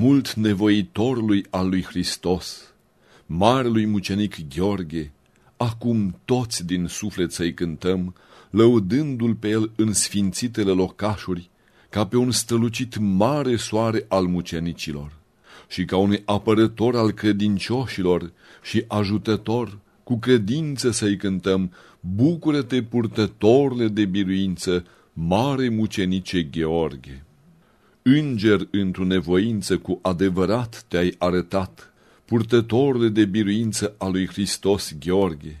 mult nevoitorului al lui Hristos, marelui mucenic Gheorghe, acum toți din suflet să-i cântăm, lăudându-l pe el în sfințitele locașuri, ca pe un stălucit mare soare al mucenicilor și ca un apărător al credincioșilor și ajutător, cu credință să-i cântăm, bucură-te purtătorile de biruință, mare mucenice Gheorghe. Înger într-o nevoință cu adevărat te-ai arătat, purtătorile de biruință a lui Hristos Gheorghe,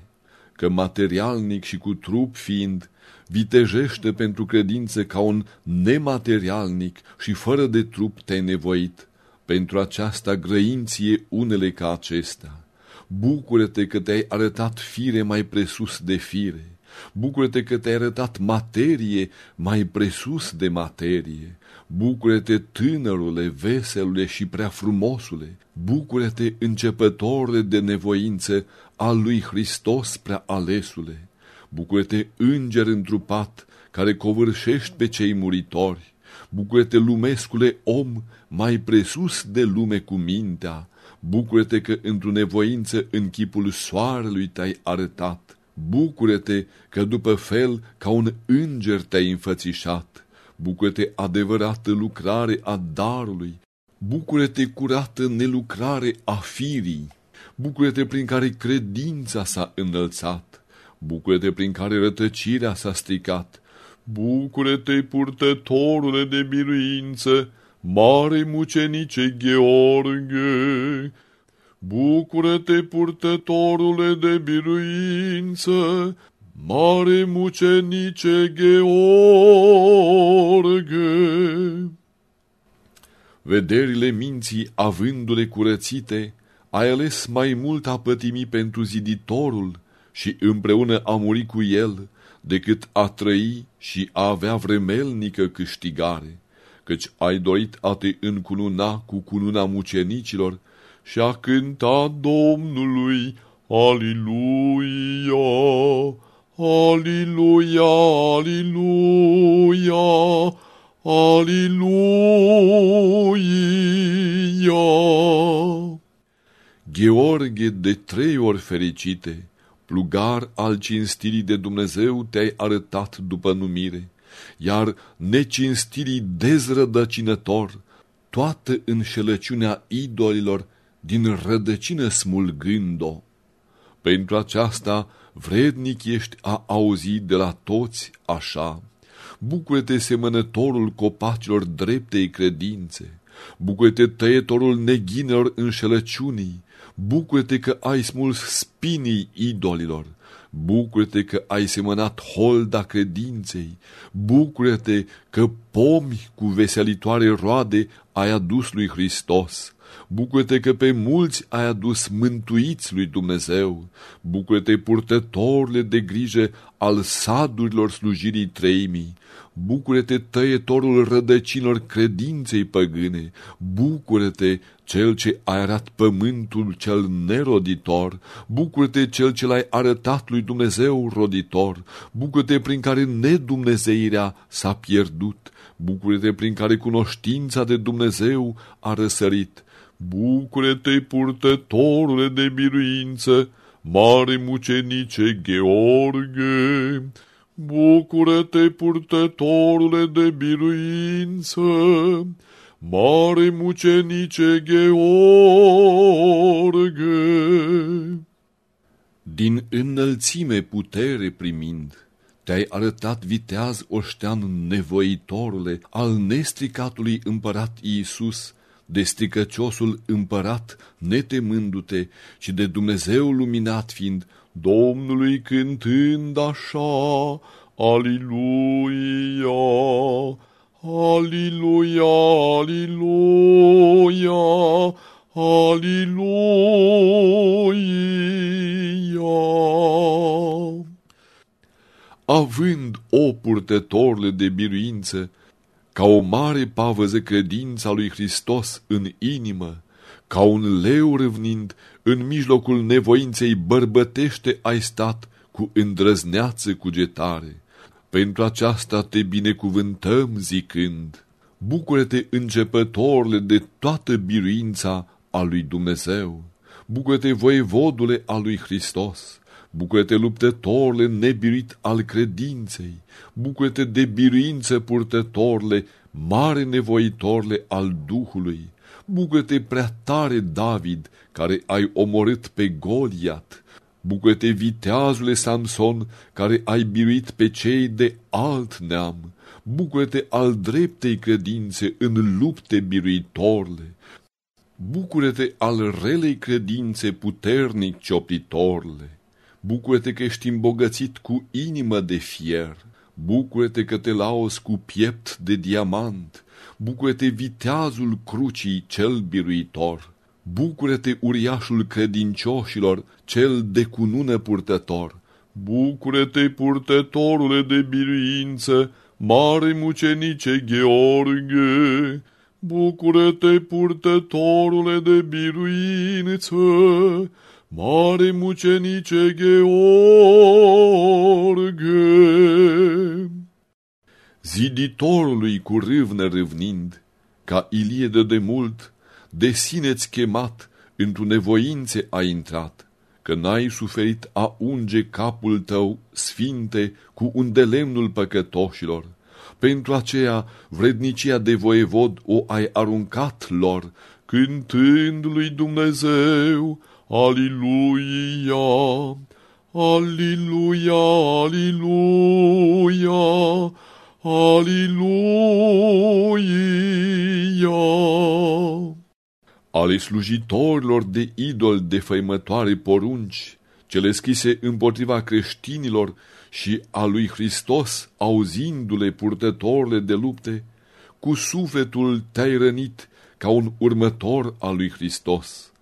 că materialnic și cu trup fiind, vitejește pentru credință ca un nematerialnic și fără de trup te-ai nevoit, pentru aceasta grăinție unele ca acestea. Bucură-te că te-ai arătat fire mai presus de fire. Bucură-te că te-ai arătat materie mai presus de materie. Bucură-te, tânărule, veselule și prea frumosule. Bucură-te, începătorule de nevoință al lui Hristos prea alesule. Bucură-te, înger întrupat, care covârșești pe cei muritori. Bucură-te, lumescule om, mai presus de lume cu mintea. Bucură-te că într-o nevoință în chipul soarelui te-ai arătat. Bucură-te că după fel ca un înger te-ai înfățișat. Bucură-te adevărată lucrare a darului. Bucură-te curată nelucrare a firii. Bucură-te prin care credința s-a înălțat. Bucură-te prin care rătăcirea s-a stricat. Bucură-te, purtătorule de biruință, mare mucenice Gheorghe! Bucură-te, purtătorule de biruință, mare mucenice Gheorghe! Vederile minții avându-le curățite, ai ales mai mult a pătimi pentru ziditorul și împreună a muri cu el, decât a trăi și a avea vremelnică câștigare, căci ai dorit a te încununa cu cununa mucenicilor și a cânta Domnului, Aliluia, Aliluia, Aliluia, Aliluia. Gheorghe de trei ori fericite, plugar al cinstirii de Dumnezeu te-ai arătat după numire, iar necinstirii dezrădăcinător, toată înșelăciunea idolilor din rădăcină smulgând-o. Pentru aceasta vrednic ești a auzi de la toți așa. Bucură-te semănătorul copacilor dreptei credințe, bucură-te tăietorul neghinelor înșelăciunii, Bucură-te că ai smuls spinii idolilor. Bucură-te că ai semănat holda credinței. Bucură-te că pomi cu veselitoare roade ai adus lui Hristos. Bucură-te că pe mulți ai adus mântuiți lui Dumnezeu. Bucură-te purtătorile de grijă al sadurilor slujirii treimii. Bucură-te tăietorul rădăcinilor credinței păgâne. Bucură-te cel ce ai arat pământul cel neroditor, bucură-te cel ce l-ai arătat lui Dumnezeu roditor, bucură-te prin care nedumnezeirea s-a pierdut, bucură-te prin care cunoștința de Dumnezeu a răsărit, bucură-te purtătorule de biruință, mare mucenice Gheorghe, bucură-te purtătorule de biruință, mare mucenice Gheorghe. Din înălțime putere primind, te-ai arătat viteaz oștean nevoitorule al nestricatului împărat Iisus, de stricăciosul împărat netemându-te, ci de Dumnezeu luminat fiind, Domnului cântând așa, Aliluia, Aleluia, aleluia, aleluia. Având o purtătorile de biruință, ca o mare pavăză credința lui Hristos în inimă, ca un leu râvnind în mijlocul nevoinței bărbătește ai stat cu îndrăzneață cugetare pentru aceasta te binecuvântăm zicând, Bucură-te, începătorle de toată biruința a lui Dumnezeu! Bucură-te, voievodule al lui Hristos! Bucură-te, luptătorle nebiruit al credinței! Bucură-te de biruință purtătorle, mare nevoitorle al Duhului! Bucură-te, prea tare David, care ai omorât pe Goliat! Bucură-te, viteazule Samson, care ai biruit pe cei de alt neam! Bucură-te al dreptei credințe în lupte biruitorle! Bucură-te al relei credințe puternic cioplitorle! Bucură-te că ești îmbogățit cu inimă de fier! Bucură-te că te lauzi cu piept de diamant! Bucură-te viteazul crucii cel biruitor! Bucură-te uriașul credincioșilor, cel de cunună purtător! Bucură-te purtătorule de biruință, mare mucenice Gheorghe! Bucură-te purtătorule de biruință, mare mucenice Gheorghe! Ziditorului cu râvnă râvnind, ca Ilie de demult, de sine-ți chemat, într-o nevoințe a intrat, că n-ai suferit a unge capul tău, sfinte, cu un de lemnul păcătoșilor. Pentru aceea, vrednicia de voievod o ai aruncat lor, cântând lui Dumnezeu, Aliluia, Aliluia, Aliluia, Aliluia ale slujitorilor de idol de făimătoare porunci, cele schise împotriva creștinilor și a lui Hristos, auzindu-le purtătorile de lupte, cu sufletul te-ai rănit ca un următor al lui Hristos.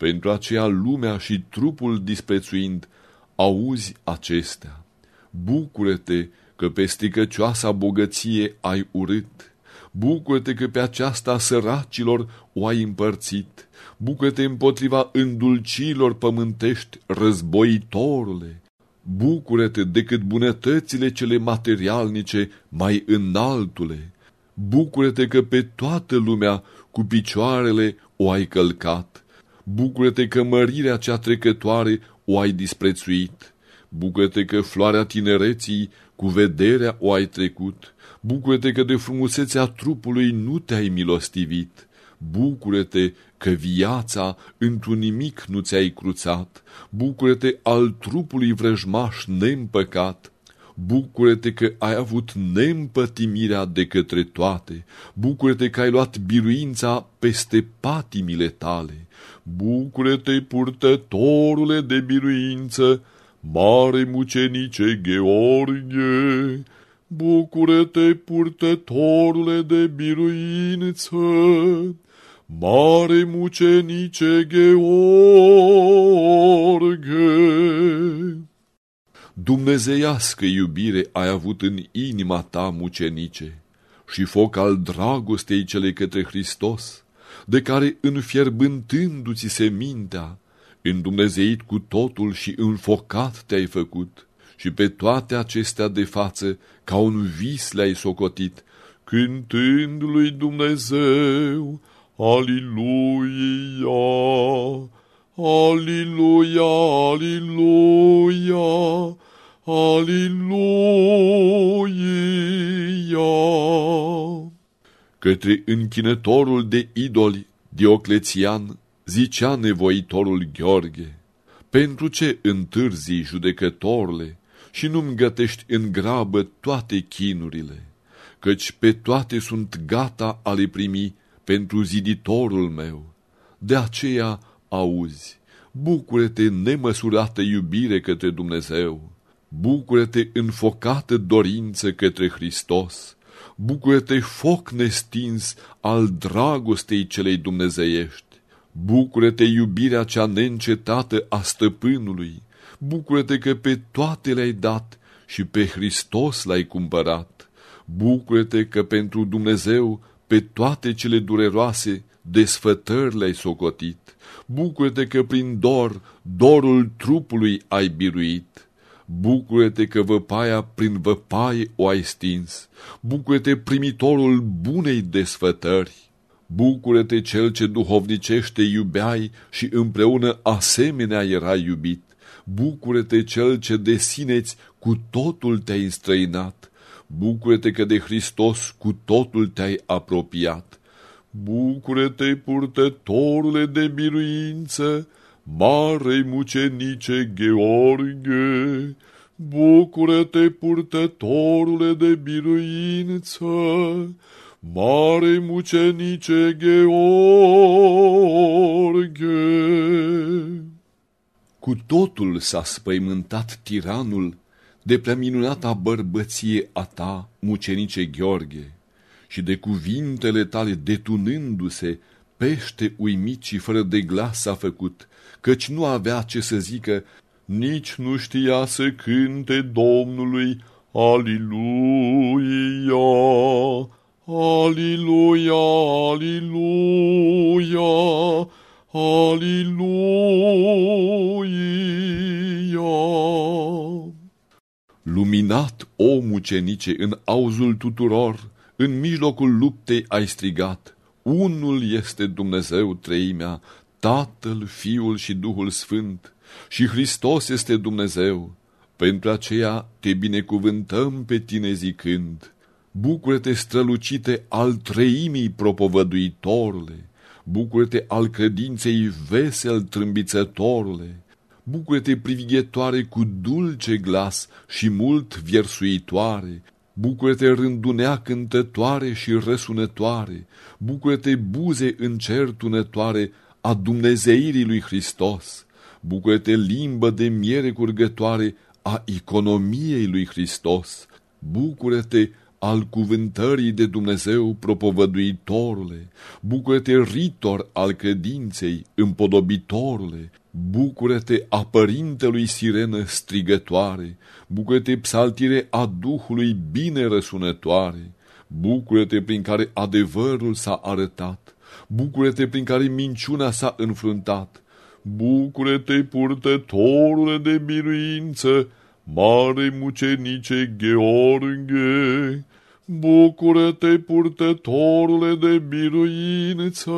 Pentru aceea lumea și trupul disprețuind, auzi acestea. Bucură-te că pe stricăcioasa bogăție ai urât Bucură-te că pe aceasta săracilor o ai împărțit. Bucură-te împotriva îndulcilor pământești, războitorule. Bucură-te decât bunătățile cele materialnice mai înaltule. Bucură-te că pe toată lumea cu picioarele o ai călcat. Bucură-te că mărirea cea trecătoare o ai disprețuit. Bucură-te că floarea tinereții cu vederea o ai trecut. Bucură-te că de frumusețea trupului nu te-ai milostivit. Bucură-te că viața într-un nimic nu ți-ai cruțat. Bucură-te al trupului vrăjmaș neîmpăcat. Bucură-te că ai avut neîmpătimirea de către toate. Bucură-te că ai luat biruința peste patimile tale. Bucură-te, purtătorule de biruință, mare mucenice Gheorghe, Bucură-te, purtătorule de biruință, mare mucenice Gheorghe. Dumnezeiască iubire ai avut în inima ta, mucenice, și foc al dragostei cele către Hristos, de care înfierbântându-ți se mintea, îndumnezeit cu totul și înfocat te-ai făcut, și pe toate acestea de față, ca un vis le-ai socotit, cântând lui Dumnezeu, Aliluia, Aliluia, Aliluia, Aliluia. Către închinătorul de idoli, Dioclețian, zicea nevoitorul Gheorghe, pentru ce întârzi judecătorle și nu-mi gătești în grabă toate chinurile, căci pe toate sunt gata a le primi pentru ziditorul meu. De aceea auzi, bucură-te nemăsurată iubire către Dumnezeu, bucură-te înfocată dorință către Hristos, bucură-te foc nestins al dragostei celei dumnezeiești, bucură-te iubirea cea neîncetată a stăpânului, bucură-te că pe toate le-ai dat și pe Hristos l-ai cumpărat. Bucură-te că pentru Dumnezeu pe toate cele dureroase desfătări le-ai socotit. Bucură-te că prin dor, dorul trupului ai biruit. Bucură-te că văpaia prin văpaie o ai stins, bucură-te primitorul bunei desfătări, bucură-te cel ce duhovnicește iubeai și împreună asemenea era iubit, bucură-te cel ce de sineți cu totul te-ai înstrăinat, bucură-te că de Hristos cu totul te-ai apropiat, bucură-te purtătorule de biruință, Mare mucenice Gheorghe, bucură-te purtătorule de biruință, Mare mucenice Gheorghe. Cu totul s-a spăimântat tiranul de prea minunata bărbăție a ta, mucenice Gheorghe, și de cuvintele tale detunându-se, pește uimit și fără de glas a făcut, căci nu avea ce să zică, nici nu știa să cânte Domnului Aliluia, Aliluia, Aliluia, Aliluia. Luminat o mucenice în auzul tuturor, în mijlocul luptei ai strigat, unul este Dumnezeu treimea, Tatăl, Fiul și Duhul Sfânt, și Hristos este Dumnezeu. Pentru aceea te binecuvântăm pe tine zicând, Bucură-te strălucite al treimii propovăduitorule, Bucură-te al credinței vesel trâmbițătorule, Bucură-te privighetoare cu dulce glas și mult viersuitoare, Bucură-te rândunea cântătoare și răsunătoare, Bucură-te buze încertunătoare a Dumnezeirii lui Hristos, Bucură-te limbă de miere curgătoare a economiei lui Hristos, Bucură-te al cuvântării de Dumnezeu propovăduitorule, Bucură-te ritor al credinței împodobitorule, Bucură-te a părintelui sirenă strigătoare, Bucură-te psaltire a Duhului bine răsunătoare, Bucură-te prin care adevărul s-a arătat, Bucură-te prin care minciuna s-a înfruntat, Bucură-te purtătorule de biruință, Mare mucenice Gheorghe, Bucură-te purtătorule de biruință,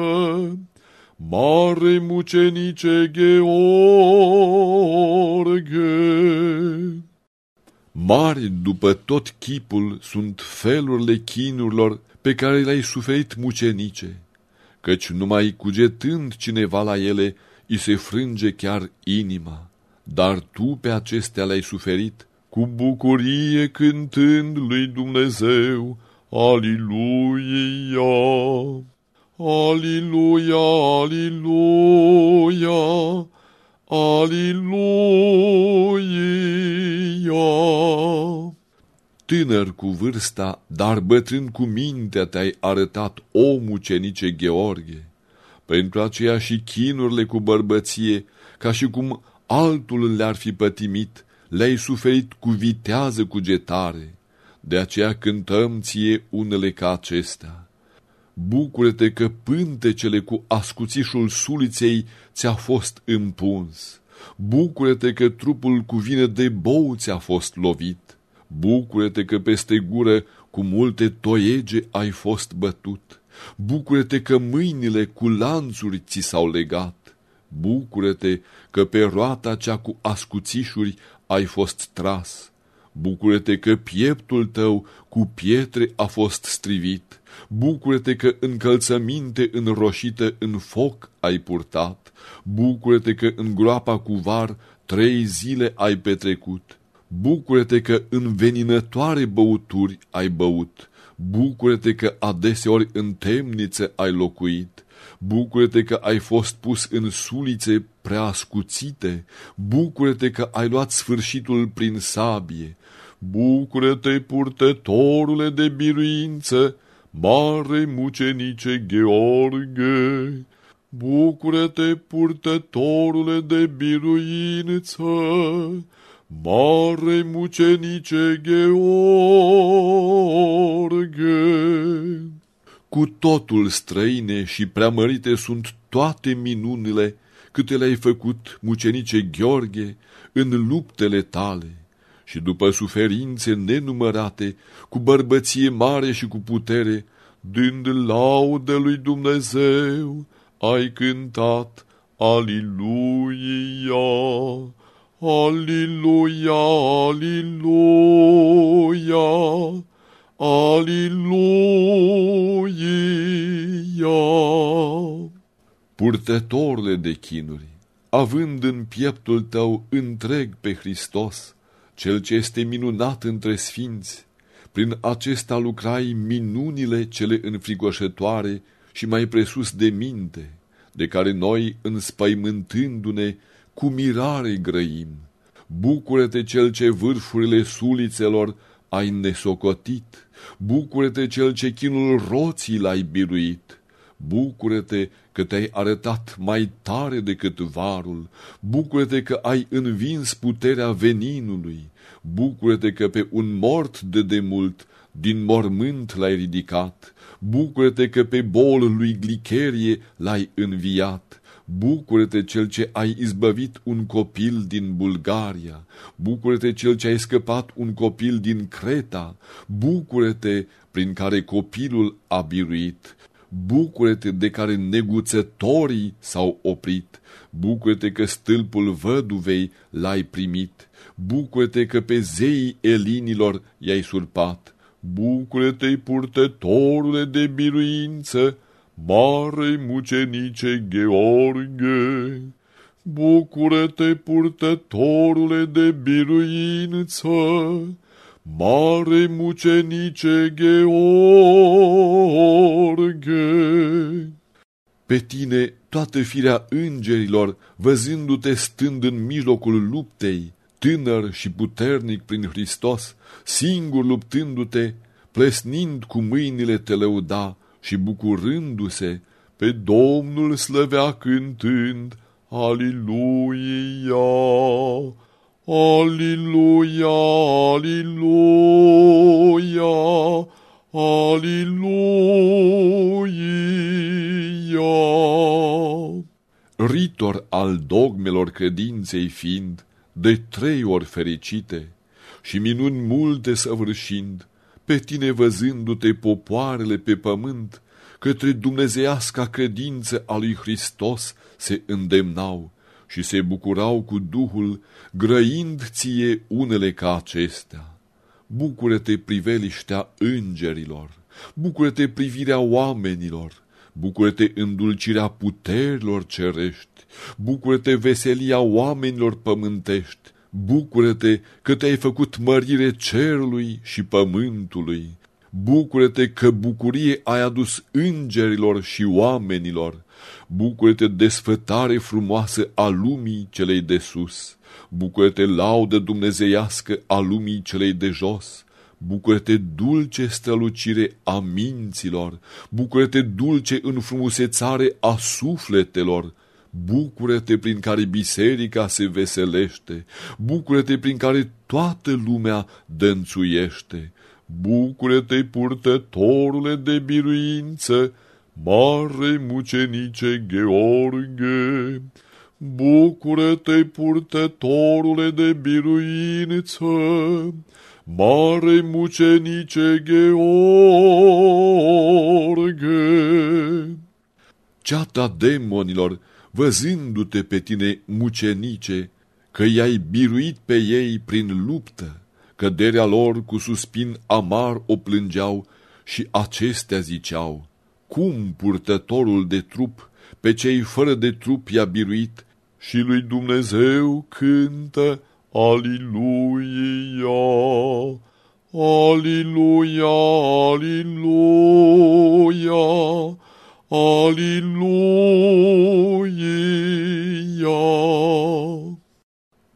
Mare mucenice Gheorghe. Mari după tot chipul sunt felurile chinurilor pe care le-ai suferit mucenice, căci numai cugetând cineva la ele, îi se frânge chiar inima, dar tu pe acestea le-ai suferit, cu bucurie cântând lui Dumnezeu, Aliluia! Aliluia, aliluia, aliluia. Tânăr cu vârsta, dar bătrân cu mintea te-ai arătat, o mucenice Gheorghe. Pentru aceea și chinurile cu bărbăție, ca și cum altul le-ar fi pătimit, le-ai suferit cu vitează cugetare. De aceea cântăm ție unele ca acestea. Bucură-te că pântecele cu ascuțișul suliței ți-a fost împuns. Bucură-te că trupul cu vină de bou ți-a fost lovit. Bucură-te că peste gură cu multe toiege ai fost bătut. Bucură-te că mâinile cu lanțuri ți s-au legat. Bucură-te că pe roata cea cu ascuțișuri ai fost tras. Bucură-te că pieptul tău cu pietre a fost strivit. Bucură-te că încălțăminte înroșită în foc ai purtat. Bucură-te că în groapa cu var trei zile ai petrecut. Bucură-te că în veninătoare băuturi ai băut. Bucură-te că adeseori în temniță ai locuit. Bucură-te că ai fost pus în sulițe prea ascuțite. Bucură-te că ai luat sfârșitul prin sabie. Bucură-te, purtătorule de biruință, mare mucenice Gheorghe. Bucură-te, purtătorule de biruință, mare mucenice Gheorghe. Cu totul străine și preamărite sunt toate minunile câte le-ai făcut, mucenice Gheorghe, în luptele tale și după suferințe nenumărate, cu bărbăție mare și cu putere, dând laudă lui Dumnezeu, ai cântat Aliluia, Aliluia, Aliluia, Aliluia. Purtătorule de chinuri, având în pieptul tău întreg pe Hristos, cel ce este minunat între sfinți, prin acesta lucrai minunile cele înfricoșătoare și mai presus de minte, de care noi, înspăimântându-ne, cu mirare grăim. Bucură-te cel ce vârfurile sulițelor ai nesocotit, bucură-te cel ce chinul roții l-ai biruit, bucură-te că te-ai arătat mai tare decât varul, bucură-te că ai învins puterea veninului, bucură-te că pe un mort de demult din mormânt l-ai ridicat, bucură-te că pe bolul lui Glicherie l-ai înviat, Bucură-te cel ce ai izbăvit un copil din Bulgaria, bucură-te cel ce ai scăpat un copil din Creta, bucură-te prin care copilul a biruit, bucură-te de care neguțătorii s-au oprit, bucură-te că stâlpul văduvei l-ai primit, bucură-te că pe zeii elinilor i-ai surpat, bucură-te purtătorule de biruință, mare mucenice Gheorghe, bucură-te purtătorule de biruință, mare mucenice Gheorghe. Pe tine toată firea îngerilor, văzându-te stând în mijlocul luptei, tânăr și puternic prin Hristos, singur luptându-te, plesnind cu mâinile te lăuda și bucurându-se, pe Domnul slăvea cântând, Aliluia, Aliluia, Aliluia, Aliluia. Ritor al dogmelor credinței fiind, de trei ori fericite, și minuni multe săvârșind, pe tine văzându-te popoarele pe pământ, către dumnezeiasca credință a lui Hristos se îndemnau și se bucurau cu Duhul, grăind ție unele ca acestea. Bucură-te priveliștea îngerilor, bucură-te privirea oamenilor, bucură-te îndulcirea puterilor cerești, bucură-te veselia oamenilor pământești, bucură-te că te-ai făcut mărire cerului și pământului, bucură-te că bucurie ai adus îngerilor și oamenilor, bucură-te desfătare frumoasă a lumii celei de sus, bucură-te laudă dumnezeiască a lumii celei de jos, Bucură-te dulce strălucire a minților, bucură-te dulce înfrumusețare a sufletelor, bucură-te prin care biserica se veselește, bucură-te prin care toată lumea dănțuiește, bucură-te purtătorule de biruință, mare mucenice Gheorghe, bucură-te purtătorule de biruință, mare mucenice Gheorghe. Ceata demonilor văzându-te pe tine mucenice, că i-ai biruit pe ei prin luptă, căderea lor cu suspin amar o plângeau și acestea ziceau, cum purtătorul de trup pe cei fără de trup i-a biruit și lui Dumnezeu cântă Aliluia, Aliluia, Aliluia, Aliluia!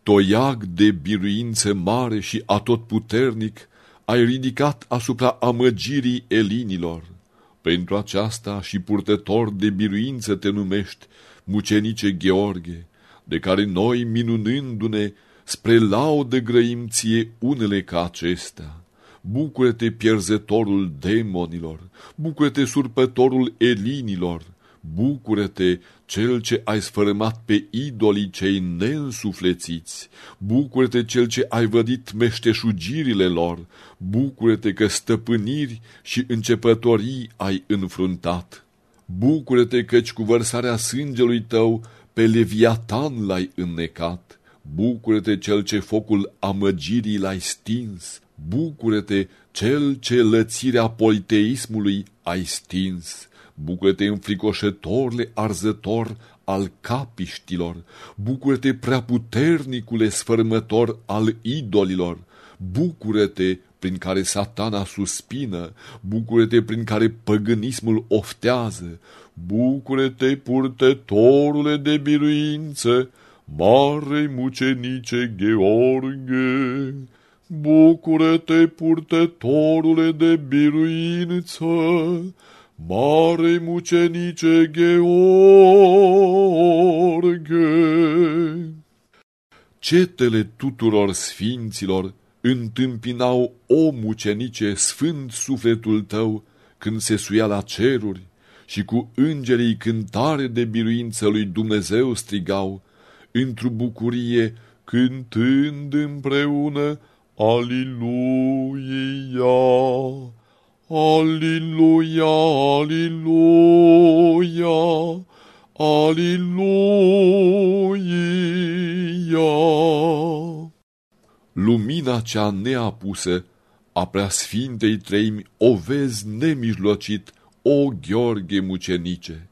Toiag de biruință mare și atotputernic ai ridicat asupra amăgirii elinilor. Pentru aceasta și purtător de biruință te numești, mucenice Gheorghe, de care noi, minunându-ne, spre laudă grăim ție unele ca acestea. Bucură-te, pierzătorul demonilor, bucură-te, surpătorul elinilor, Bucură-te, cel ce ai sfărâmat pe idolii cei neînsuflețiți, bucură-te cel ce ai vădit meșteșugirile lor, bucură-te că stăpâniri și începătorii ai înfruntat. Bucură-te căci cu vărsarea sângelui tău pe Leviatan l-ai înnecat, bucură-te cel ce focul amăgirii l-ai stins, bucură-te cel ce lățirea politeismului ai stins, bucură-te înfricoșătorle arzător al capiștilor, bucură-te preaputernicule sfărmător al idolilor, bucură-te prin care satana suspină, bucură-te prin care păgânismul oftează, bucură-te purtătorule de biruință, mare mucenice Gheorghe, bucură-te purtătorule de biruință, mare mucenice Gheorghe. Cetele tuturor sfinților întâmpinau o mucenice sfânt sufletul tău când se suia la ceruri și cu îngerii cântare de biruință lui Dumnezeu strigau, într-o bucurie, cântând împreună, Aliluia! Aliluia, aliluia, aliluia. Lumina cea neapusă a preasfintei treimi o vezi nemijlocit, o Gheorghe mucenice,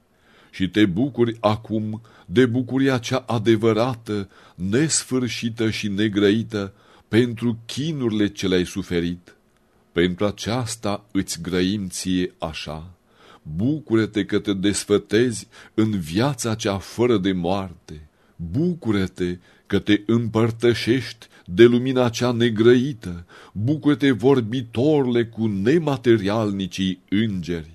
și te bucuri acum de bucuria cea adevărată, nesfârșită și negrăită, pentru chinurile ce le-ai suferit pentru aceasta îți grăim ție așa. Bucură-te că te desfătezi în viața cea fără de moarte. Bucură-te că te împărtășești de lumina cea negrăită. Bucură-te vorbitorle cu nematerialnicii îngeri.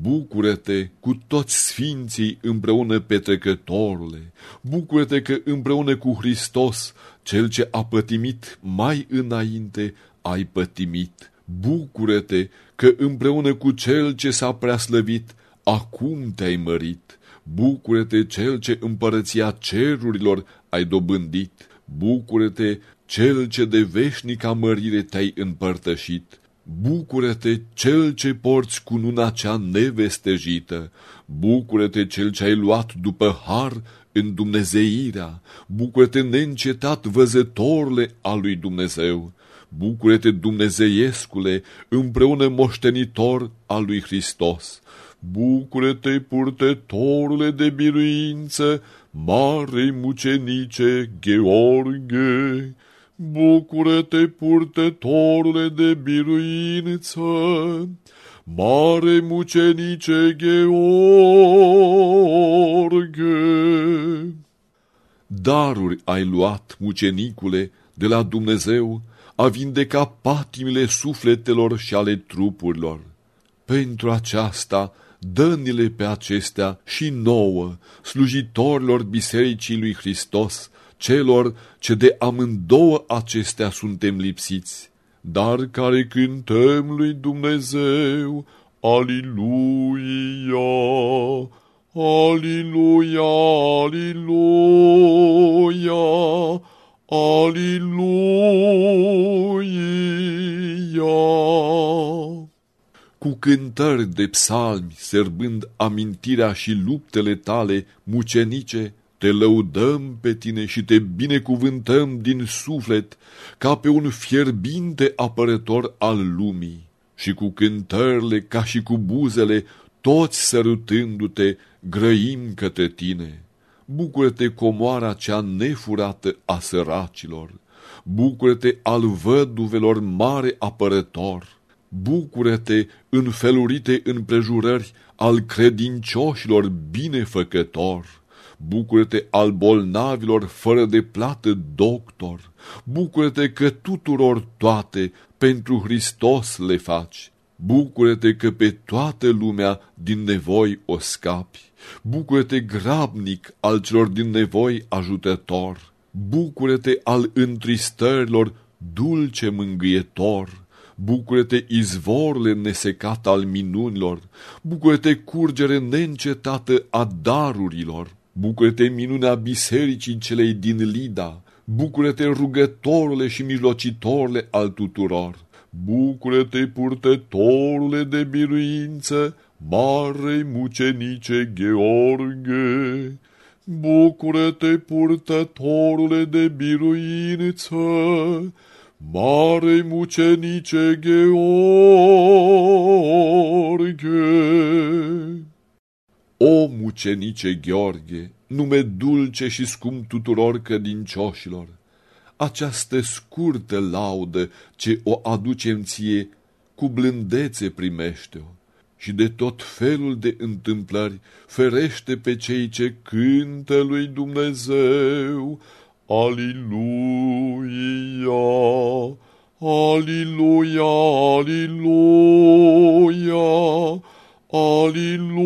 Bucură-te cu toți sfinții împreună petrecătorule. Bucură-te că împreună cu Hristos, cel ce a pătimit mai înainte, ai pătimit bucură-te că împreună cu cel ce s-a preaslăvit, acum te-ai mărit. Bucură-te cel ce împărăția cerurilor ai dobândit. Bucură-te cel ce de veșnica mărire te-ai împărtășit. Bucură-te cel ce porți cu nuna cea nevestejită. Bucură-te cel ce ai luat după har în Dumnezeirea. Bucură-te neîncetat văzătorle al lui Dumnezeu. Bucură-te, Dumnezeiescule, împreună moștenitor al lui Hristos. Bucură-te, purtătorule de biruință, mare mucenice Gheorghe. Bucură-te, purtătorule de biruință, mare mucenice Gheorghe. Daruri ai luat, mucenicule, de la Dumnezeu, a vindeca patimile sufletelor și ale trupurilor. Pentru aceasta, dă pe acestea și nouă, slujitorilor Bisericii lui Hristos, celor ce de amândouă acestea suntem lipsiți, dar care cântăm lui Dumnezeu, Aliluia, Aliluia, Aliluia, Aliluia! Cu cântări de psalmi, serbând amintirea și luptele tale mucenice, te lăudăm pe tine și te binecuvântăm din suflet ca pe un fierbinte apărător al lumii. Și cu cântările ca și cu buzele, toți sărutându-te, grăim către tine. Bucură-te comoara cea nefurată a săracilor, bucură-te al văduvelor mare apărător, bucură-te în felurite împrejurări al credincioșilor binefăcător, bucură-te al bolnavilor fără de plată doctor, bucură-te că tuturor toate pentru Hristos le faci, bucură-te că pe toată lumea din nevoi o scapi, Bucură-te grabnic al celor din nevoi ajutător, Bucură-te al întristărilor dulce mângâietor, Bucură-te izvorle nesecat al minunilor, bucură-te curgere neîncetată a darurilor, bucură-te minunea bisericii celei din Lida, bucură-te rugătorule și mijlocitorule al tuturor, bucură-te purtătorule de biruință, mare mucenice Gheorghe, bucură-te purtătorule de biruință, Mare mucenice Gheorghe. O mucenice Gheorghe, nume dulce și scump tuturor credincioșilor, această scurtă laudă ce o aducem ție, cu blândețe primește-o și de tot felul de întâmplări ferește pe cei ce cântă lui Dumnezeu, Aleluia, Aleluia, Aleluia, Aleluia.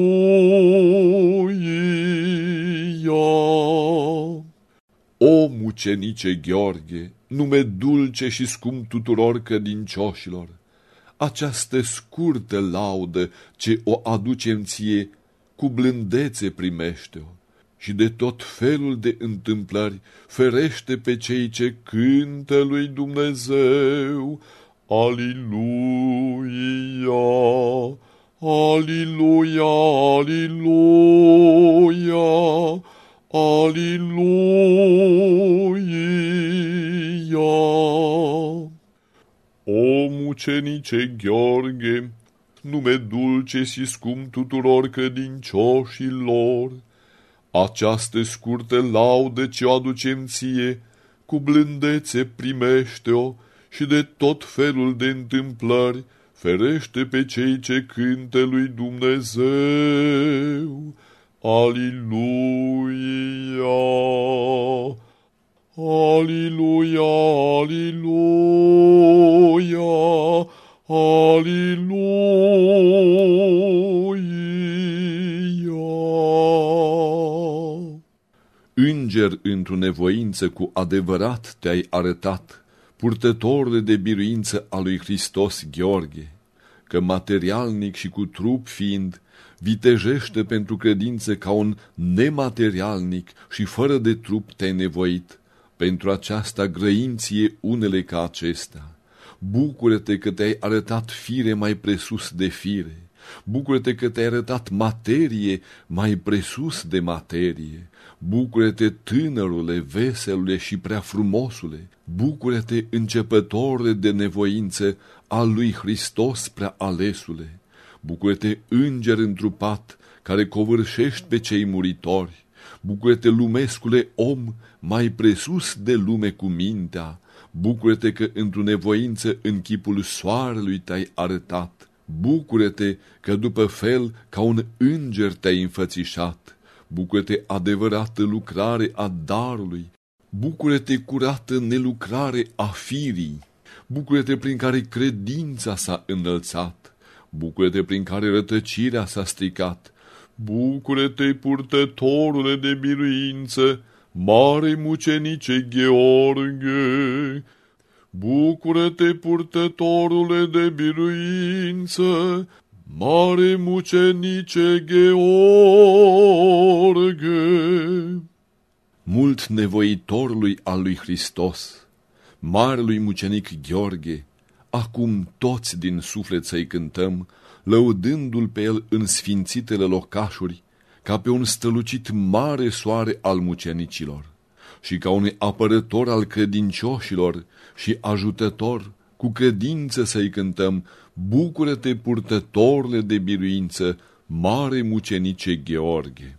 O mucenice Gheorghe, nume dulce și scump tuturor credincioșilor, această scurtă laudă ce o aducem ție, cu blândețe primește-o și de tot felul de întâmplări ferește pe cei ce cântă lui Dumnezeu. Aliluia, aliluia, aliluia, aliluia. O mucenice Gheorghe, nume dulce și scump tuturor credincioșilor, această scurtă laudă ce o aducem ție, cu blândețe primește-o și de tot felul de întâmplări ferește pe cei ce cântă lui Dumnezeu. Aliluia! Aliluia! Aliluia! Aliluia! Înger într-o nevoință cu adevărat te-ai arătat, purtătorule de biruință a lui Hristos Gheorghe, că materialnic și cu trup fiind, vitejește pentru credință ca un nematerialnic și fără de trup te-ai nevoit, pentru aceasta grăinție unele ca acestea. Bucură-te că te-ai arătat fire mai presus de fire, bucură-te că te-ai arătat materie mai presus de materie, Bucură-te, tânărule, veselule și prea frumosule, bucură-te, începătorule de nevoință al lui Hristos prea alesule, bucură-te, înger întrupat, care covârșești pe cei muritori, bucură-te, lumescule om, mai presus de lume cu mintea, bucură-te că într-o nevoință în chipul soarelui te-ai arătat, bucură-te că după fel ca un înger te-ai înfățișat, Bucură-te adevărată lucrare a darului, bucură-te curată nelucrare a firii, bucură-te prin care credința s-a înălțat, bucură-te prin care rătăcirea s-a stricat, bucură-te purtătorule de biruință, mare mucenice Gheorghe, bucură-te purtătorule de biruință, Mare mucenice Gheorghe, mult nevoitorului al lui Hristos, marelui mucenic Gheorghe, acum toți din suflet să-i cântăm, lăudându-l pe el în sfințitele locașuri, ca pe un stălucit mare soare al mucenicilor și ca un apărător al credincioșilor și ajutător, cu credință să-i cântăm, Bucură-te, purtătorule de biruință, mare mucenice Gheorghe!